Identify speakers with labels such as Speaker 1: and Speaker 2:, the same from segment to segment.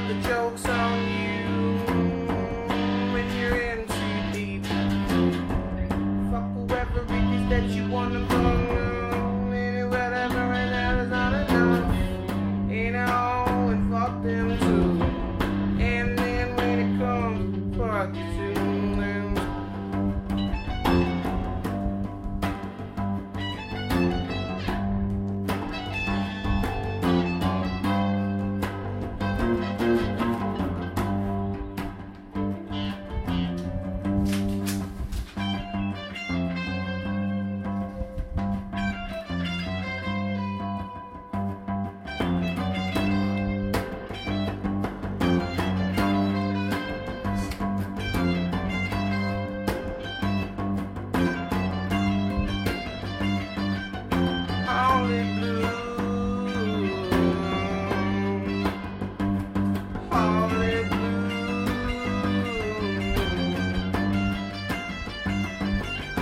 Speaker 1: but the joke's on you when you're in too deep. Fuck whoever it is that you wanna run, and whatever, and that is not enough. You know, and fuck them too. And then when it comes, fuck you.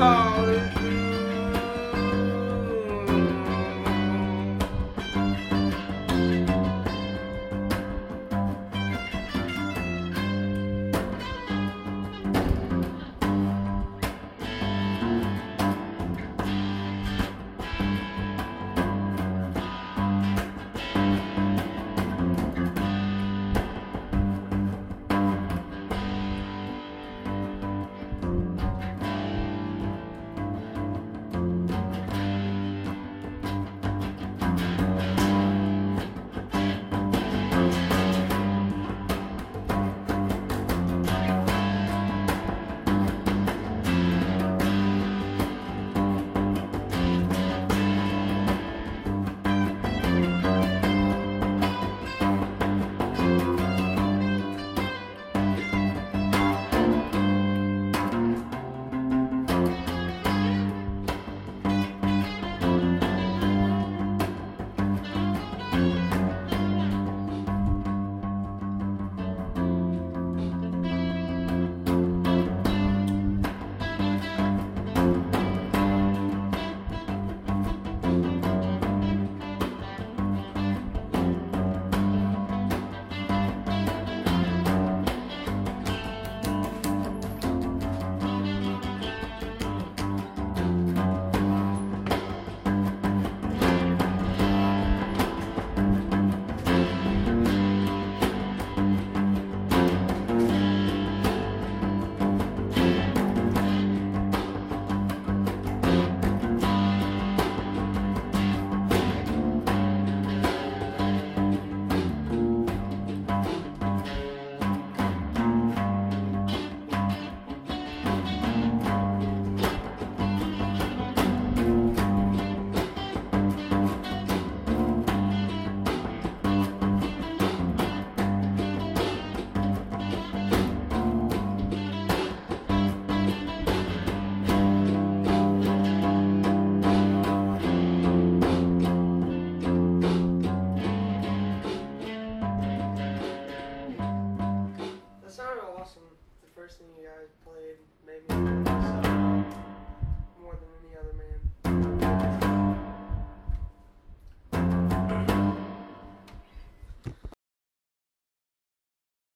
Speaker 1: Oh.